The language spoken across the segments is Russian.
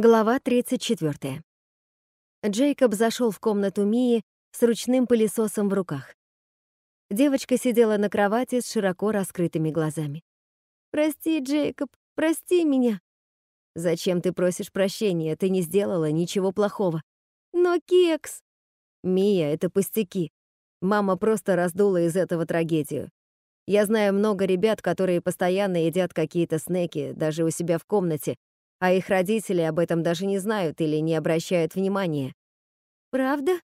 Глава 34. Джейкоб зашел в комнату Мии с ручным пылесосом в руках. Девочка сидела на кровати с широко раскрытыми глазами. «Прости, Джейкоб, прости меня». «Зачем ты просишь прощения? Ты не сделала ничего плохого». «Но кекс...» «Мия, это пустяки. Мама просто раздула из этого трагедию. Я знаю много ребят, которые постоянно едят какие-то снеки, даже у себя в комнате, а их родители об этом даже не знают или не обращают внимания. «Правда?»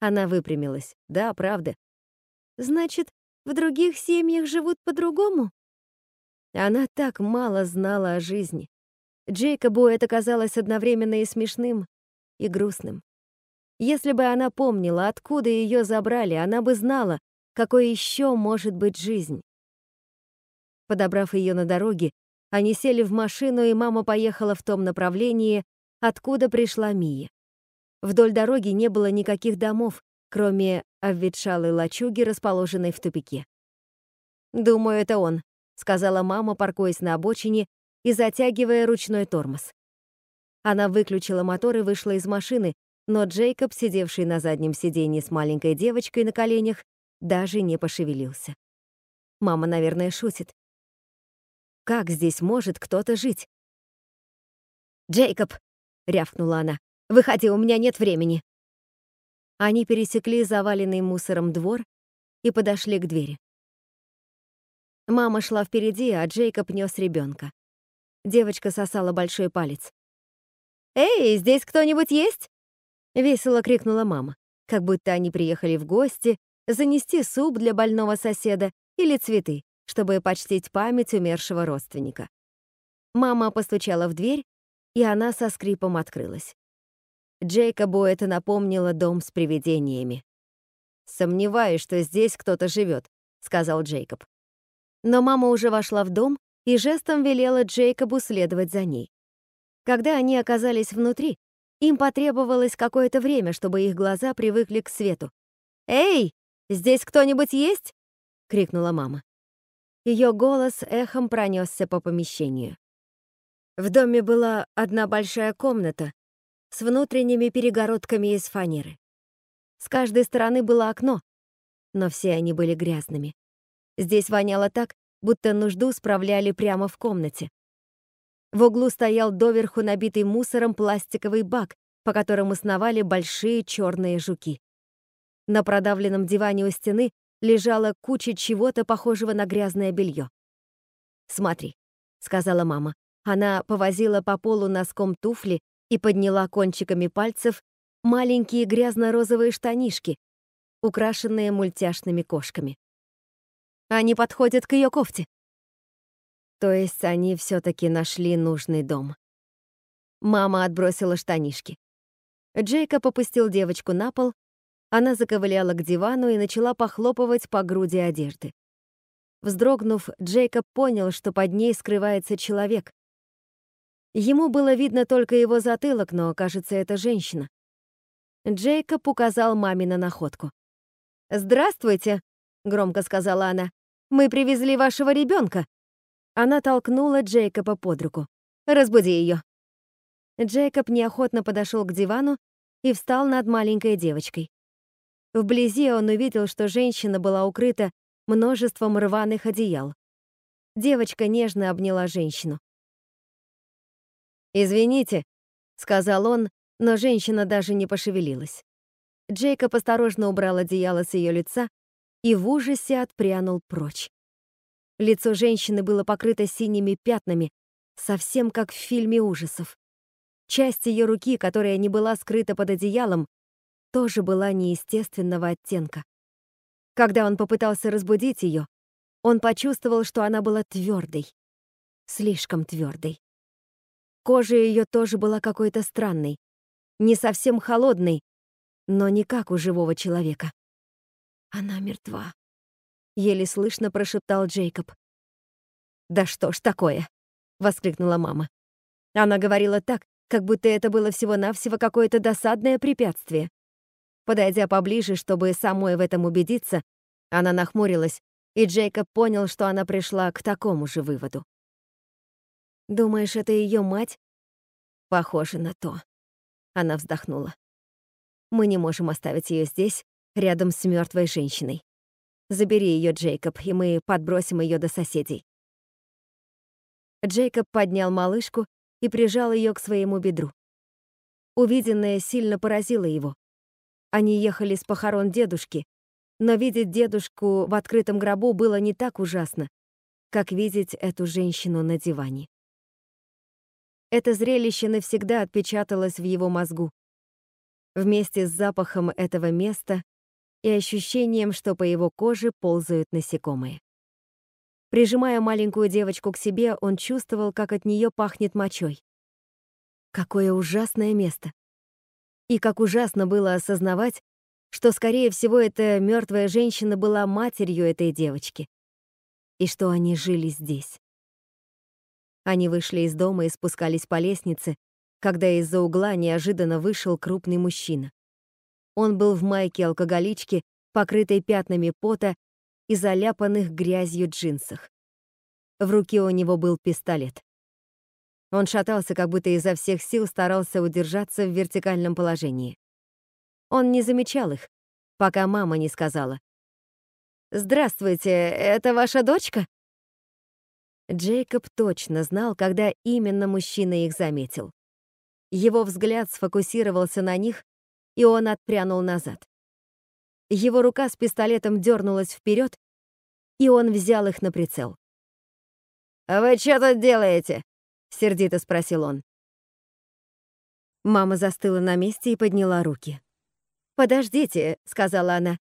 Она выпрямилась. «Да, правда». «Значит, в других семьях живут по-другому?» Она так мало знала о жизни. Джейкобу это казалось одновременно и смешным, и грустным. Если бы она помнила, откуда ее забрали, она бы знала, какой еще может быть жизнь. Подобрав ее на дороге, они сели в машину, и мама поехала в том направлении, откуда пришла Мия. Вдоль дороги не было никаких домов, кроме обветшалой лачуги, расположенной в тупике. «Думаю, это он», — сказала мама, паркуясь на обочине и затягивая ручной тормоз. Она выключила мотор и вышла из машины, но Джейкоб, сидевший на заднем сиденье с маленькой девочкой на коленях, даже не пошевелился. Мама, наверное, шутит. Как здесь может кто-то жить? «Джейкоб!» — рявкнула она. «Выходи, у меня нет времени!» Они пересекли заваленный мусором двор и подошли к двери. Мама шла впереди, а Джейкоб нес ребенка. Девочка сосала большой палец. «Эй, здесь кто-нибудь есть?» — весело крикнула мама, как будто они приехали в гости занести суп для больного соседа или цветы чтобы почтить память умершего родственника. Мама постучала в дверь, и она со скрипом открылась. Джейкобу это напомнило дом с привидениями. «Сомневаюсь, что здесь кто-то живет», — сказал Джейкоб. Но мама уже вошла в дом и жестом велела Джейкобу следовать за ней. Когда они оказались внутри, им потребовалось какое-то время, чтобы их глаза привыкли к свету. «Эй, здесь кто-нибудь есть?» — крикнула мама. Ее голос эхом пронесся по помещению. В доме была одна большая комната с внутренними перегородками из фанеры. С каждой стороны было окно, но все они были грязными. Здесь воняло так, будто нужду справляли прямо в комнате. В углу стоял доверху набитый мусором пластиковый бак, по которому сновали большие черные жуки. На продавленном диване у стены лежала куча чего-то похожего на грязное белье. «Смотри», — сказала мама. Она повозила по полу носком туфли и подняла кончиками пальцев маленькие грязно-розовые штанишки, украшенные мультяшными кошками. Они подходят к ее кофте. То есть они все таки нашли нужный дом. Мама отбросила штанишки. Джейкоб опустил девочку на пол она заковыляла к дивану и начала похлопывать по груди одежды. Вздрогнув, Джейкоб понял, что под ней скрывается человек. Ему было видно только его затылок, но, кажется, это женщина. Джейкоб указал маме на находку. «Здравствуйте», — громко сказала она. «Мы привезли вашего ребенка». Она толкнула Джейкоба под руку. «Разбуди ее». Джейкоб неохотно подошел к дивану и встал над маленькой девочкой. Вблизи он увидел, что женщина была укрыта множеством рваных одеял. Девочка нежно обняла женщину. «Извините», — сказал он, но женщина даже не пошевелилась. Джейкоб осторожно убрал одеяло с ее лица и в ужасе отпрянул прочь. Лицо женщины было покрыто синими пятнами, совсем как в фильме ужасов. Часть ее руки, которая не была скрыта под одеялом, тоже была неестественного оттенка. Когда он попытался разбудить ее, он почувствовал, что она была твердой, слишком твердой. Кожа ее тоже была какой-то странной, не совсем холодной, но не как у живого человека. «Она мертва», — еле слышно прошептал Джейкоб. «Да что ж такое?» — воскликнула мама. Она говорила так, как будто это было всего-навсего какое-то досадное препятствие. Подойдя поближе, чтобы самой в этом убедиться, она нахмурилась, и Джейкоб понял, что она пришла к такому же выводу. «Думаешь, это ее мать?» Похоже на то. Она вздохнула. Мы не можем оставить ее здесь, рядом с мертвой женщиной. Забери ее, Джейкоб, и мы подбросим ее до соседей. Джейкоб поднял малышку и прижал ее к своему бедру. Увиденное сильно поразило его. Они ехали с похорон дедушки, но видеть дедушку в открытом гробу было не так ужасно, как видеть эту женщину на диване. Это зрелище навсегда отпечаталось в его мозгу. Вместе с запахом этого места и ощущением, что по его коже ползают насекомые. Прижимая маленькую девочку к себе, он чувствовал, как от нее пахнет мочой. Какое ужасное место. И как ужасно было осознавать, что, скорее всего, эта мертвая женщина была матерью этой девочки, и что они жили здесь. Они вышли из дома и спускались по лестнице, когда из-за угла неожиданно вышел крупный мужчина. Он был в майке алкоголички, покрытой пятнами пота и заляпанных грязью джинсах. В руке у него был пистолет. Он шатался, как будто изо всех сил старался удержаться в вертикальном положении. Он не замечал их, пока мама не сказала. «Здравствуйте, это ваша дочка?» Джейкоб точно знал, когда именно мужчина их заметил. Его взгляд сфокусировался на них, и он отпрянул назад. Его рука с пистолетом дернулась вперед, и он взял их на прицел. «А вы что тут делаете?» — сердито спросил он. Мама застыла на месте и подняла руки. «Подождите», — сказала она.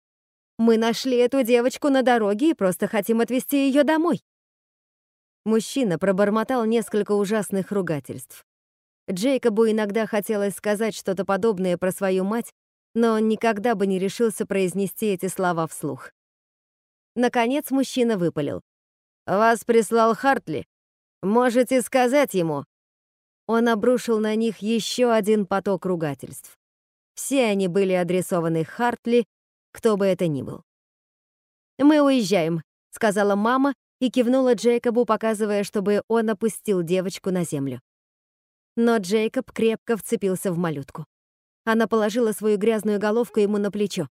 Мы нашли эту девочку на дороге и просто хотим отвезти ее домой. Мужчина пробормотал несколько ужасных ругательств. Джейкобу иногда хотелось сказать что-то подобное про свою мать, но он никогда бы не решился произнести эти слова вслух. Наконец мужчина выпалил. «Вас прислал Хартли. Можете сказать ему». Он обрушил на них еще один поток ругательств. Все они были адресованы Хартли кто бы это ни был. «Мы уезжаем», — сказала мама и кивнула Джейкобу, показывая, чтобы он опустил девочку на землю. Но Джейкоб крепко вцепился в малютку. Она положила свою грязную головку ему на плечо.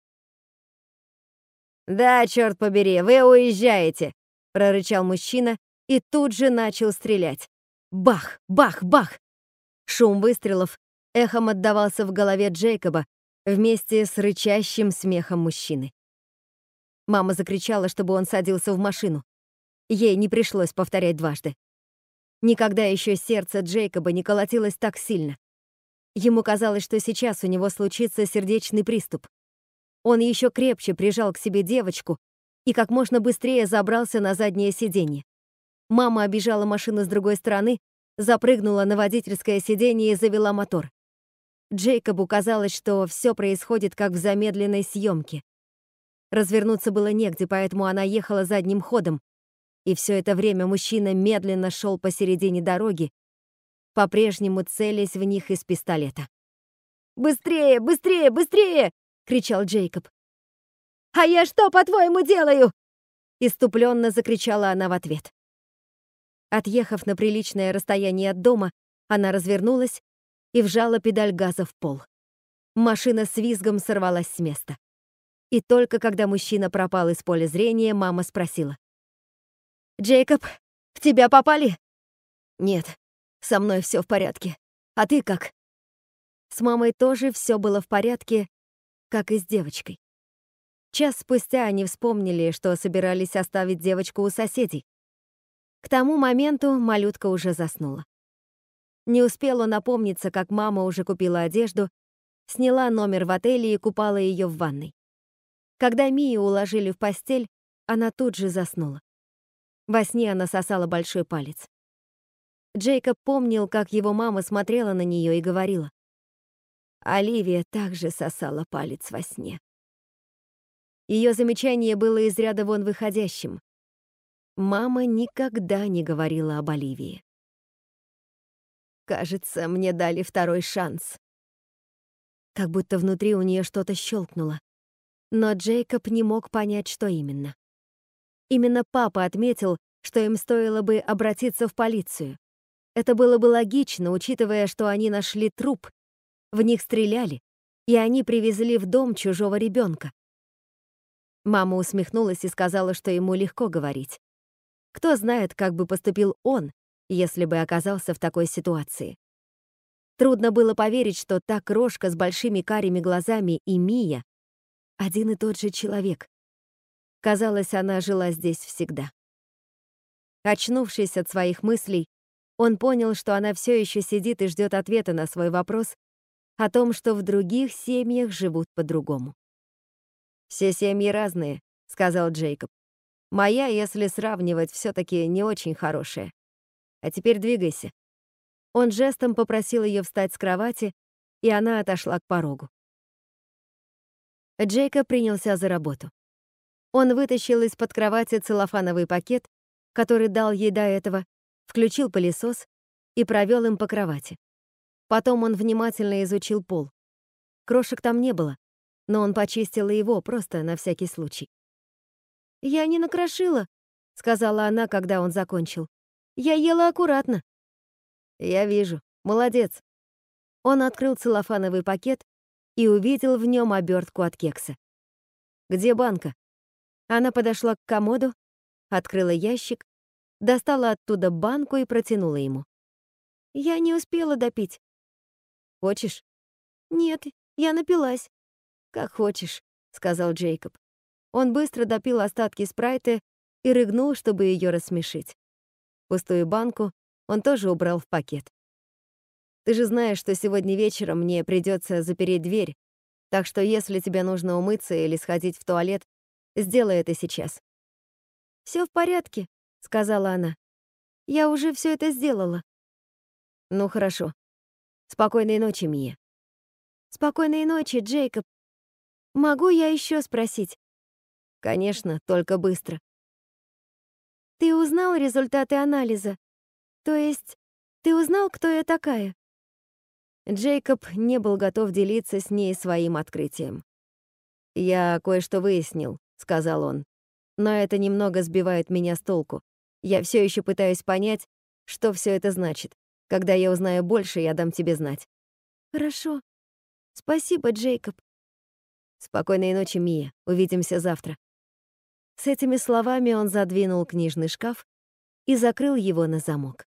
«Да, черт побери, вы уезжаете!» — прорычал мужчина и тут же начал стрелять. Бах, бах, бах! Шум выстрелов эхом отдавался в голове Джейкоба, вместе с рычащим смехом мужчины. Мама закричала, чтобы он садился в машину. Ей не пришлось повторять дважды. Никогда еще сердце Джейкоба не колотилось так сильно. Ему казалось, что сейчас у него случится сердечный приступ. Он еще крепче прижал к себе девочку и как можно быстрее забрался на заднее сиденье. Мама обижала машину с другой стороны, запрыгнула на водительское сиденье и завела мотор. Джейкобу казалось, что все происходит как в замедленной съемке. Развернуться было негде, поэтому она ехала задним ходом, и все это время мужчина медленно шел посередине дороги, по-прежнему целясь в них из пистолета. «Быстрее, быстрее, быстрее!» — кричал Джейкоб. «А я что, по-твоему, делаю?» Иступленно закричала она в ответ. Отъехав на приличное расстояние от дома, она развернулась и вжала педаль газа в пол. Машина с визгом сорвалась с места. И только когда мужчина пропал из поля зрения, мама спросила. «Джейкоб, в тебя попали?» «Нет, со мной все в порядке. А ты как?» С мамой тоже все было в порядке, как и с девочкой. Час спустя они вспомнили, что собирались оставить девочку у соседей. К тому моменту малютка уже заснула. Не успел он напомниться, как мама уже купила одежду, сняла номер в отеле и купала ее в ванной. Когда Мию уложили в постель, она тут же заснула. Во сне она сосала большой палец. Джейкоб помнил, как его мама смотрела на нее и говорила. Оливия также сосала палец во сне. Ее замечание было из ряда вон выходящим. Мама никогда не говорила об Оливии. Кажется, мне дали второй шанс. Как будто внутри у нее что-то щелкнуло. Но Джейкоб не мог понять, что именно. Именно папа отметил, что им стоило бы обратиться в полицию. Это было бы логично, учитывая, что они нашли труп, в них стреляли, и они привезли в дом чужого ребенка. Мама усмехнулась и сказала, что ему легко говорить. Кто знает, как бы поступил он, если бы оказался в такой ситуации. Трудно было поверить, что та крошка с большими карими глазами и Мия — один и тот же человек. Казалось, она жила здесь всегда. Очнувшись от своих мыслей, он понял, что она все еще сидит и ждет ответа на свой вопрос о том, что в других семьях живут по-другому. «Все семьи разные», — сказал Джейкоб. «Моя, если сравнивать, все таки не очень хорошая. А теперь двигайся». Он жестом попросил ее встать с кровати, и она отошла к порогу. Джейкоб принялся за работу. Он вытащил из-под кровати целлофановый пакет, который дал ей до этого, включил пылесос и провел им по кровати. Потом он внимательно изучил пол. Крошек там не было, но он почистил его просто на всякий случай. «Я не накрошила», — сказала она, когда он закончил. «Я ела аккуратно». «Я вижу. Молодец». Он открыл целлофановый пакет и увидел в нем обертку от кекса. «Где банка?» Она подошла к комоду, открыла ящик, достала оттуда банку и протянула ему. «Я не успела допить». «Хочешь?» «Нет, я напилась». «Как хочешь», — сказал Джейкоб. Он быстро допил остатки спрайта и рыгнул, чтобы ее рассмешить. Пустую банку он тоже убрал в пакет. «Ты же знаешь, что сегодня вечером мне придется запереть дверь, так что если тебе нужно умыться или сходить в туалет, Сделай это сейчас». Все в порядке», — сказала она. «Я уже все это сделала». «Ну, хорошо. Спокойной ночи, Мия». «Спокойной ночи, Джейкоб. Могу я еще спросить?» «Конечно, только быстро». «Ты узнал результаты анализа? То есть, ты узнал, кто я такая?» Джейкоб не был готов делиться с ней своим открытием. «Я кое-что выяснил», — сказал он. «Но это немного сбивает меня с толку. Я все еще пытаюсь понять, что все это значит. Когда я узнаю больше, я дам тебе знать». «Хорошо. Спасибо, Джейкоб». «Спокойной ночи, Мия. Увидимся завтра». С этими словами он задвинул книжный шкаф и закрыл его на замок.